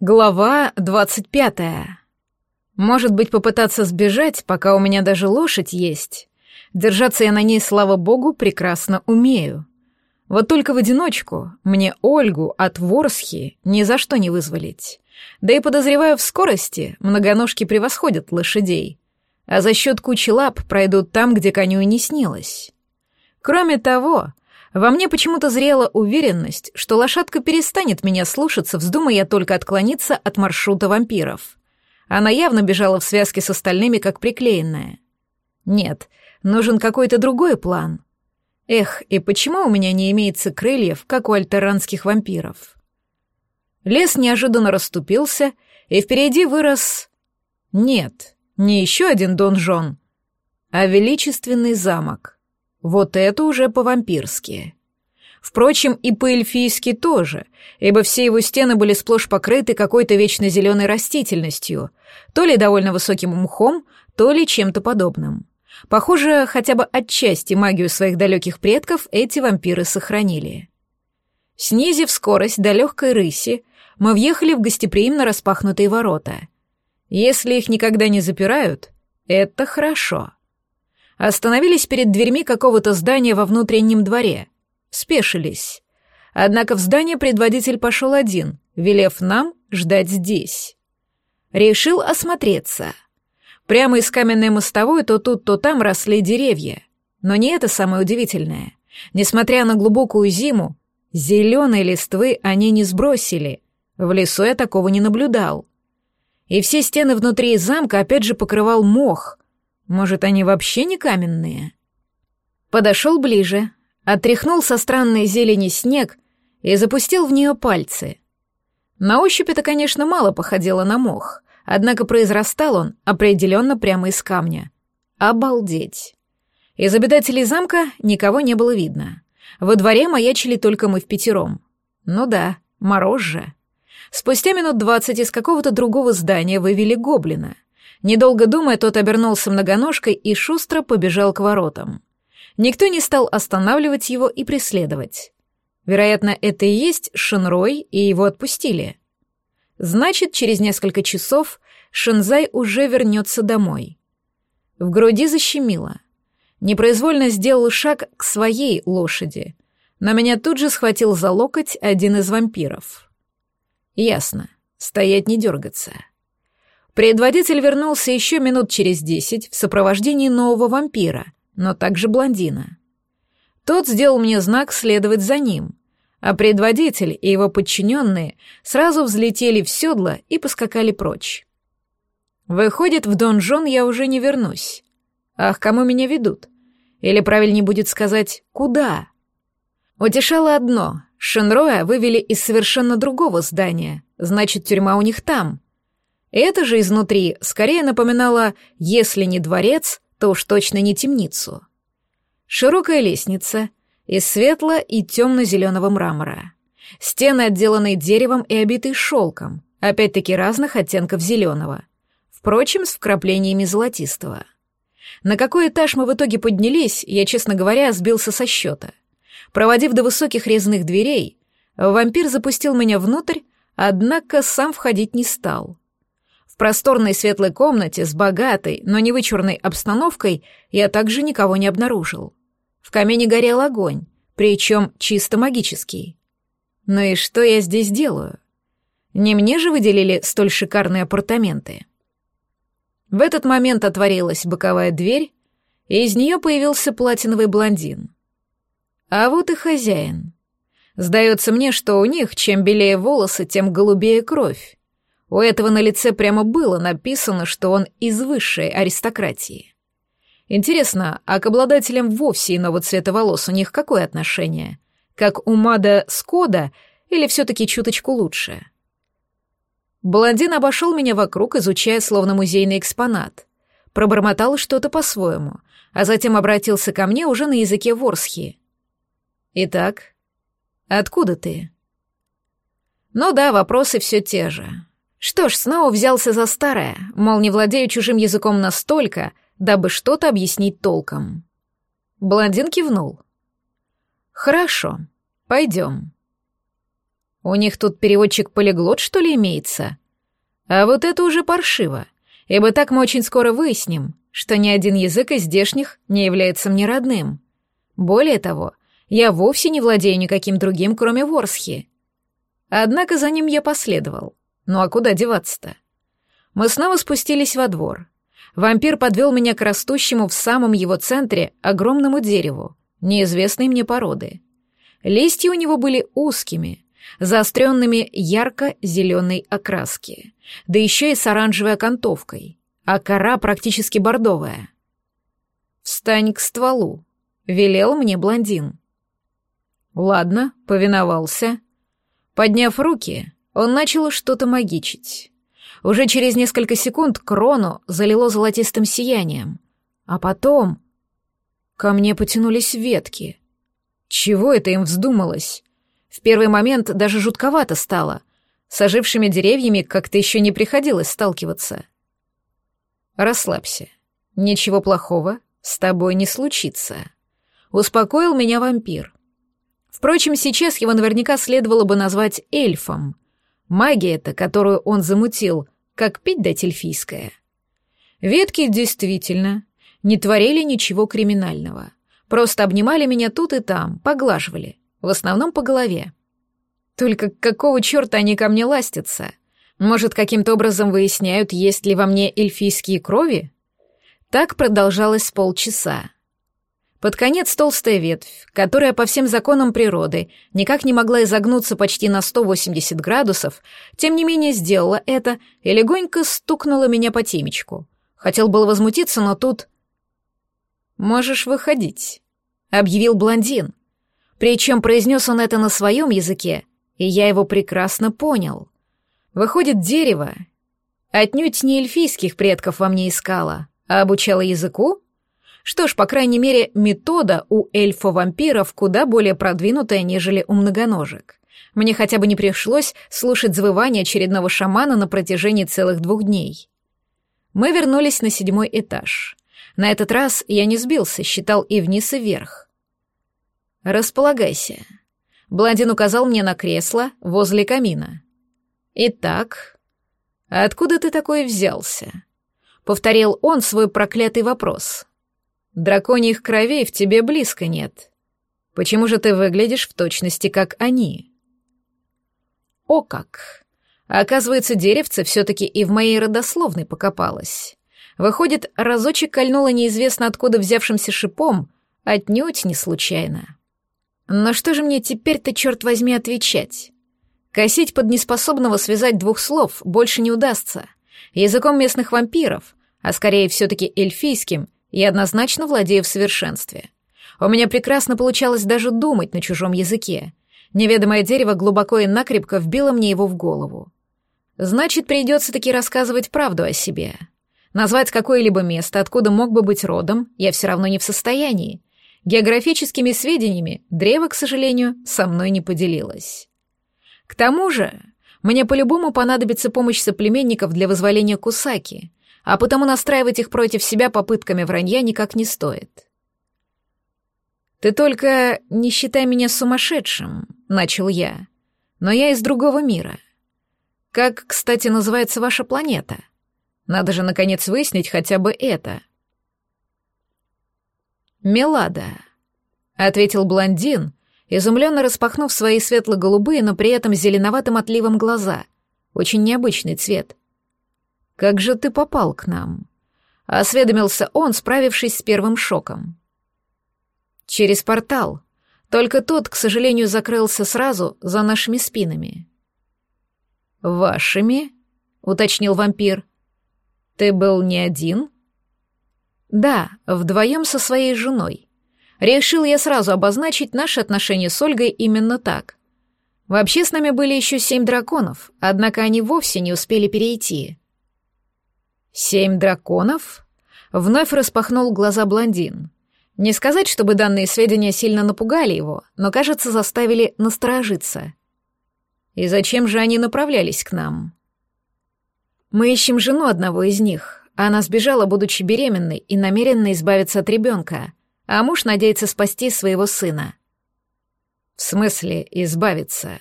Глава двадцать пятая. Может быть, попытаться сбежать, пока у меня даже лошадь есть. Держаться я на ней, слава богу, прекрасно умею. Вот только в одиночку мне Ольгу от Ворсхи ни за что не вызволить. Да и подозреваю, в скорости многоножки превосходят лошадей, а за счет кучи лап пройдут там, где коню и не снилось. Кроме того, во мне почему-то зрела уверенность, что лошадка перестанет меня слушаться, вздумая только отклониться от маршрута вампиров. Она явно бежала в связке с остальными, как приклеенная. Нет, нужен какой-то другой план. Эх, и почему у меня не имеется крыльев, как у альтеранских вампиров? Лес неожиданно расступился, и впереди вырос... Нет, не еще один донжон, а величественный замок — вот это уже по-вампирски. Впрочем, и по-эльфийски тоже, ибо все его стены были сплошь покрыты какой-то вечно зеленой растительностью, то ли довольно высоким мхом, то ли чем-то подобным. Похоже, хотя бы отчасти магию своих далеких предков эти вампиры сохранили. Снизив скорость до легкой рыси, мы въехали в гостеприимно распахнутые ворота. Если их никогда не запирают, это хорошо остановились перед дверьми какого-то здания во внутреннем дворе. Спешились. Однако в здание предводитель пошел один, велев нам ждать здесь. Решил осмотреться. Прямо из каменной мостовой то тут, то там росли деревья. Но не это самое удивительное. Несмотря на глубокую зиму, зеленые листвы они не сбросили. В лесу я такого не наблюдал. И все стены внутри замка опять же покрывал мох, может, они вообще не каменные? Подошел ближе, отряхнул со странной зелени снег и запустил в нее пальцы. На ощупь это, конечно, мало походило на мох, однако произрастал он определенно прямо из камня. Обалдеть! Из обитателей замка никого не было видно. Во дворе маячили только мы в пятером. Ну да, мороз же. Спустя минут двадцать из какого-то другого здания вывели гоблина — Недолго думая, тот обернулся многоножкой и шустро побежал к воротам. Никто не стал останавливать его и преследовать. Вероятно, это и есть Шинрой, и его отпустили. Значит, через несколько часов Шинзай уже вернется домой. В груди защемило. Непроизвольно сделал шаг к своей лошади, но меня тут же схватил за локоть один из вампиров. Ясно, стоять не дергаться. Предводитель вернулся еще минут через десять в сопровождении нового вампира, но также блондина. Тот сделал мне знак следовать за ним, а предводитель и его подчиненные сразу взлетели в седло и поскакали прочь. Выходит, в донжон я уже не вернусь. Ах, кому меня ведут? Или правильнее будет сказать, куда? Утешало одно — Шенроя вывели из совершенно другого здания, значит, тюрьма у них там — это же изнутри скорее напоминало, если не дворец, то уж точно не темницу. Широкая лестница из светло- и темно-зеленого мрамора. Стены, отделанные деревом и обитые шелком, опять-таки разных оттенков зеленого. Впрочем, с вкраплениями золотистого. На какой этаж мы в итоге поднялись, я, честно говоря, сбился со счета. Проводив до высоких резных дверей, вампир запустил меня внутрь, однако сам входить не стал просторной светлой комнате с богатой, но не вычурной обстановкой я также никого не обнаружил. В камине горел огонь, причем чисто магический. Ну и что я здесь делаю? Не мне же выделили столь шикарные апартаменты. В этот момент отворилась боковая дверь, и из нее появился платиновый блондин. А вот и хозяин. Сдается мне, что у них чем белее волосы, тем голубее кровь. У этого на лице прямо было написано, что он из высшей аристократии. Интересно, а к обладателям вовсе иного цвета волос у них какое отношение? Как у Мада Скода или все-таки чуточку лучше? Блондин обошел меня вокруг, изучая словно музейный экспонат. Пробормотал что-то по-своему, а затем обратился ко мне уже на языке ворсхи. «Итак, откуда ты?» «Ну да, вопросы все те же. Что ж, снова взялся за старое, мол, не владею чужим языком настолько, дабы что-то объяснить толком. Блондин кивнул. «Хорошо, пойдем». У них тут переводчик-полиглот, что ли, имеется? А вот это уже паршиво, ибо так мы очень скоро выясним, что ни один язык из здешних не является мне родным. Более того, я вовсе не владею никаким другим, кроме ворсхи. Однако за ним я последовал. Ну а куда деваться-то? Мы снова спустились во двор. Вампир подвел меня к растущему в самом его центре огромному дереву, неизвестной мне породы. Листья у него были узкими, заостренными ярко-зеленой окраски, да еще и с оранжевой окантовкой, а кора практически бордовая. «Встань к стволу», — велел мне блондин. Ладно, повиновался. Подняв руки, он начал что-то магичить. Уже через несколько секунд крону залило золотистым сиянием, а потом ко мне потянулись ветки. Чего это им вздумалось? В первый момент даже жутковато стало. С ожившими деревьями как-то еще не приходилось сталкиваться. Расслабься. Ничего плохого с тобой не случится. Успокоил меня вампир. Впрочем, сейчас его наверняка следовало бы назвать эльфом. Магия-то, которую он замутил, как пить дать эльфийская. Ветки действительно не творили ничего криминального. Просто обнимали меня тут и там, поглаживали, в основном по голове. Только какого черта они ко мне ластятся? Может, каким-то образом выясняют, есть ли во мне эльфийские крови? Так продолжалось полчаса. Под конец толстая ветвь, которая по всем законам природы никак не могла изогнуться почти на 180 градусов, тем не менее сделала это и легонько стукнула меня по темечку. Хотел было возмутиться, но тут... «Можешь выходить», — объявил блондин. Причем произнес он это на своем языке, и я его прекрасно понял. Выходит, дерево отнюдь не эльфийских предков во мне искало, а обучало языку? Что ж, по крайней мере, метода у эльфа-вампиров куда более продвинутая, нежели у многоножек. Мне хотя бы не пришлось слушать завывание очередного шамана на протяжении целых двух дней. Мы вернулись на седьмой этаж. На этот раз я не сбился, считал и вниз, и вверх. «Располагайся». Блондин указал мне на кресло возле камина. «Итак, откуда ты такой взялся?» Повторил он свой проклятый вопрос. Драконьих кровей в тебе близко нет. Почему же ты выглядишь в точности, как они? О как! Оказывается, деревце все-таки и в моей родословной покопалось. Выходит, разочек кольнуло неизвестно откуда взявшимся шипом, отнюдь не случайно. Но что же мне теперь-то, черт возьми, отвечать? Косить под неспособного связать двух слов больше не удастся. Языком местных вампиров, а скорее все-таки эльфийским, я однозначно владею в совершенстве. У меня прекрасно получалось даже думать на чужом языке. Неведомое дерево глубоко и накрепко вбило мне его в голову. Значит, придется таки рассказывать правду о себе. Назвать какое-либо место, откуда мог бы быть родом, я все равно не в состоянии. Географическими сведениями древо, к сожалению, со мной не поделилось. К тому же, мне по-любому понадобится помощь соплеменников для вызволения Кусаки, а потому настраивать их против себя попытками вранья никак не стоит. «Ты только не считай меня сумасшедшим», — начал я. «Но я из другого мира. Как, кстати, называется ваша планета? Надо же, наконец, выяснить хотя бы это». «Мелада», — ответил блондин, изумленно распахнув свои светло-голубые, но при этом зеленоватым отливом глаза. Очень необычный цвет. «Как же ты попал к нам?» — осведомился он, справившись с первым шоком. «Через портал. Только тот, к сожалению, закрылся сразу за нашими спинами». «Вашими?» — уточнил вампир. «Ты был не один?» «Да, вдвоем со своей женой. Решил я сразу обозначить наши отношения с Ольгой именно так. Вообще с нами были еще семь драконов, однако они вовсе не успели перейти. «Семь драконов?» — вновь распахнул глаза блондин. Не сказать, чтобы данные сведения сильно напугали его, но, кажется, заставили насторожиться. И зачем же они направлялись к нам? Мы ищем жену одного из них. Она сбежала, будучи беременной, и намерена избавиться от ребенка, а муж надеется спасти своего сына. В смысле избавиться?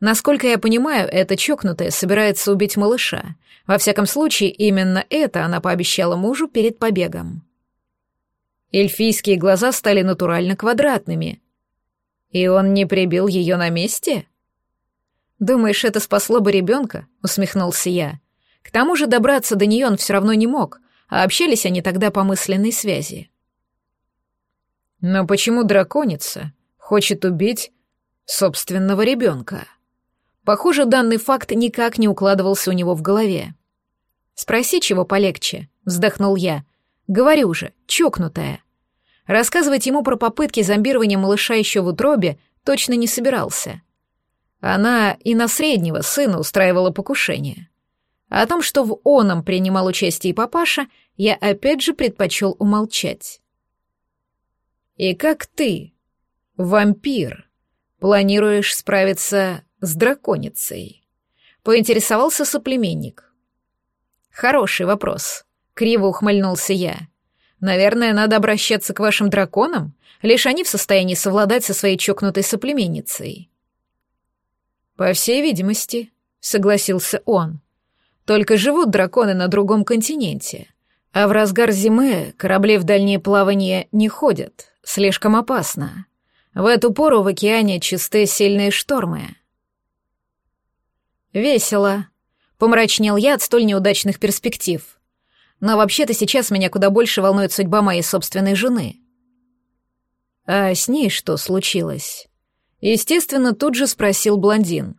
Насколько я понимаю, эта чокнутая собирается убить малыша. Во всяком случае, именно это она пообещала мужу перед побегом. Эльфийские глаза стали натурально квадратными. И он не прибил ее на месте? «Думаешь, это спасло бы ребенка?» — усмехнулся я. К тому же добраться до нее он все равно не мог, а общались они тогда по мысленной связи. Но почему драконица хочет убить собственного ребенка? Похоже, данный факт никак не укладывался у него в голове. «Спроси, чего полегче», — вздохнул я. «Говорю же, чокнутая». Рассказывать ему про попытки зомбирования малыша еще в утробе точно не собирался. Она и на среднего сына устраивала покушение. О том, что в оном принимал участие и папаша, я опять же предпочел умолчать. «И как ты, вампир, планируешь справиться с драконицей?» — поинтересовался соплеменник. «Хороший вопрос», — криво ухмыльнулся я. «Наверное, надо обращаться к вашим драконам, лишь они в состоянии совладать со своей чокнутой соплеменницей». «По всей видимости», — согласился он. «Только живут драконы на другом континенте, а в разгар зимы корабли в дальние плавания не ходят, слишком опасно. В эту пору в океане чисты сильные штормы». «Весело», — помрачнел я от столь неудачных перспектив. «Но вообще-то сейчас меня куда больше волнует судьба моей собственной жены». «А с ней что случилось?» Естественно, тут же спросил блондин.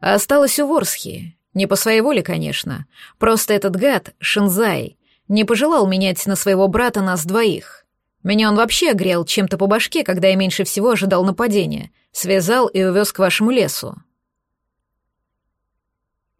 «Осталась у Ворсхи. Не по своей воле, конечно. Просто этот гад, Шинзай, не пожелал менять на своего брата нас двоих. Меня он вообще огрел чем-то по башке, когда я меньше всего ожидал нападения, связал и увез к вашему лесу.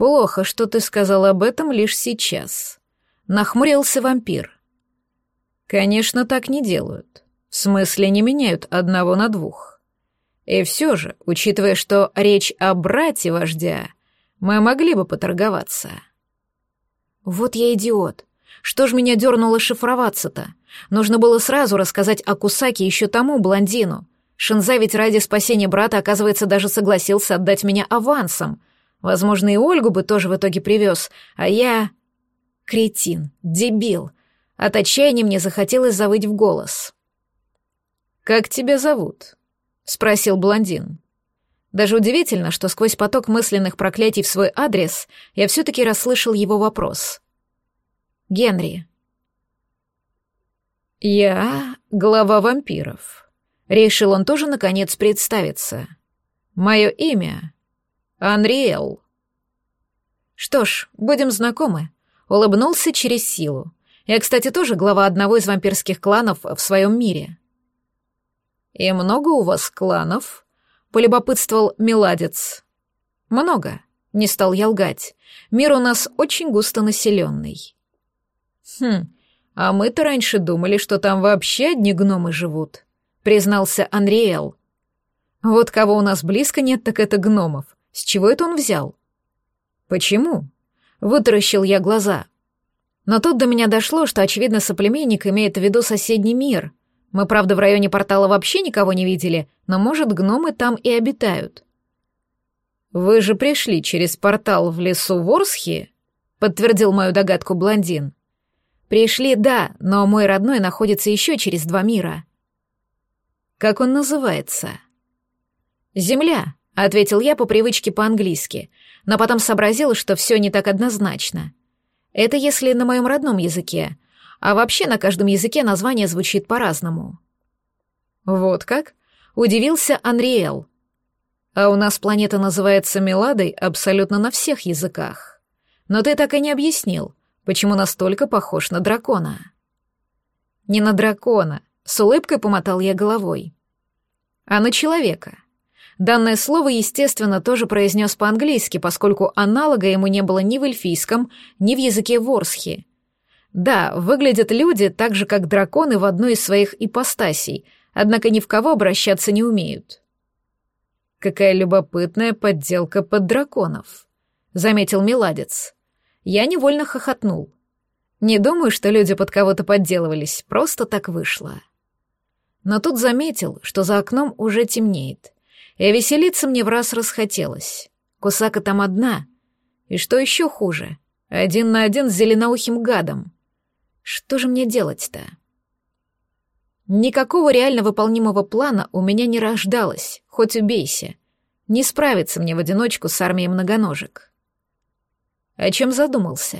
«Плохо, что ты сказал об этом лишь сейчас», — нахмурился вампир. «Конечно, так не делают. В смысле, не меняют одного на двух. И все же, учитывая, что речь о брате вождя, мы могли бы поторговаться». «Вот я идиот. Что ж меня дернуло шифроваться-то? Нужно было сразу рассказать о Кусаке еще тому блондину. Шинза ведь ради спасения брата, оказывается, даже согласился отдать меня авансом. Возможно, и Ольгу бы тоже в итоге привез, а я... Кретин, дебил. От отчаяния мне захотелось завыть в голос. «Как тебя зовут?» — спросил блондин. Даже удивительно, что сквозь поток мысленных проклятий в свой адрес я все-таки расслышал его вопрос. «Генри». «Я глава вампиров», — решил он тоже наконец представиться. «Мое имя Анриэл. Что ж, будем знакомы. Улыбнулся через силу. Я, кстати, тоже глава одного из вампирских кланов в своем мире. И много у вас кланов? Полюбопытствовал Меладец. Много. Не стал я лгать. Мир у нас очень густо населенный. Хм, а мы-то раньше думали, что там вообще одни гномы живут, признался Анриэл. Вот кого у нас близко нет, так это гномов. С чего это он взял? Почему? Вытаращил я глаза. Но тут до меня дошло, что, очевидно, соплеменник имеет в виду соседний мир. Мы, правда, в районе портала вообще никого не видели, но, может, гномы там и обитают. «Вы же пришли через портал в лесу Ворсхи?» — подтвердил мою догадку блондин. «Пришли, да, но мой родной находится еще через два мира». «Как он называется?» «Земля», — ответил я по привычке по-английски, но потом сообразил, что все не так однозначно. Это если на моем родном языке, а вообще на каждом языке название звучит по-разному. Вот как? Удивился Анриэл. А у нас планета называется Меладой абсолютно на всех языках. Но ты так и не объяснил, почему настолько похож на дракона. Не на дракона, с улыбкой помотал я головой, а на человека — Данное слово, естественно, тоже произнес по-английски, поскольку аналога ему не было ни в эльфийском, ни в языке ворсхи. Да, выглядят люди так же, как драконы в одной из своих ипостасей, однако ни в кого обращаться не умеют. «Какая любопытная подделка под драконов», — заметил Меладец. Я невольно хохотнул. Не думаю, что люди под кого-то подделывались, просто так вышло. Но тут заметил, что за окном уже темнеет — И веселиться мне в раз расхотелось. Кусака там одна. И что еще хуже, один на один с зеленоухим гадом. Что же мне делать-то? Никакого реально выполнимого плана у меня не рождалось, хоть убейся. Не справиться мне в одиночку с армией многоножек. О чем задумался?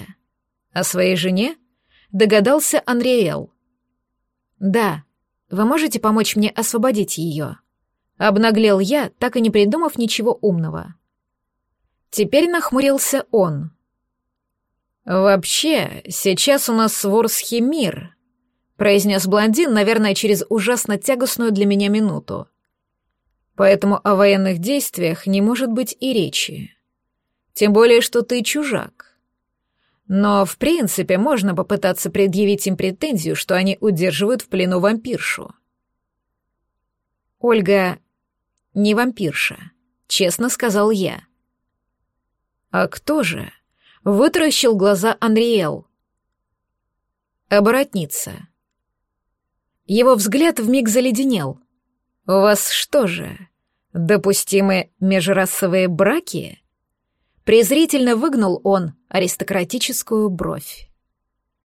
О своей жене? Догадался Анриэл. Да, вы можете помочь мне освободить ее? Обнаглел я, так и не придумав ничего умного. Теперь нахмурился он. «Вообще, сейчас у нас свор с Химир», произнес блондин, наверное, через ужасно тягостную для меня минуту. Поэтому о военных действиях не может быть и речи. Тем более, что ты чужак. Но, в принципе, можно попытаться предъявить им претензию, что они удерживают в плену вампиршу. Ольга не вампирша, честно сказал я. А кто же? Вытаращил глаза Анриэл. Оборотница. Его взгляд вмиг заледенел. «У вас что же, допустимы межрасовые браки?» Презрительно выгнул он аристократическую бровь.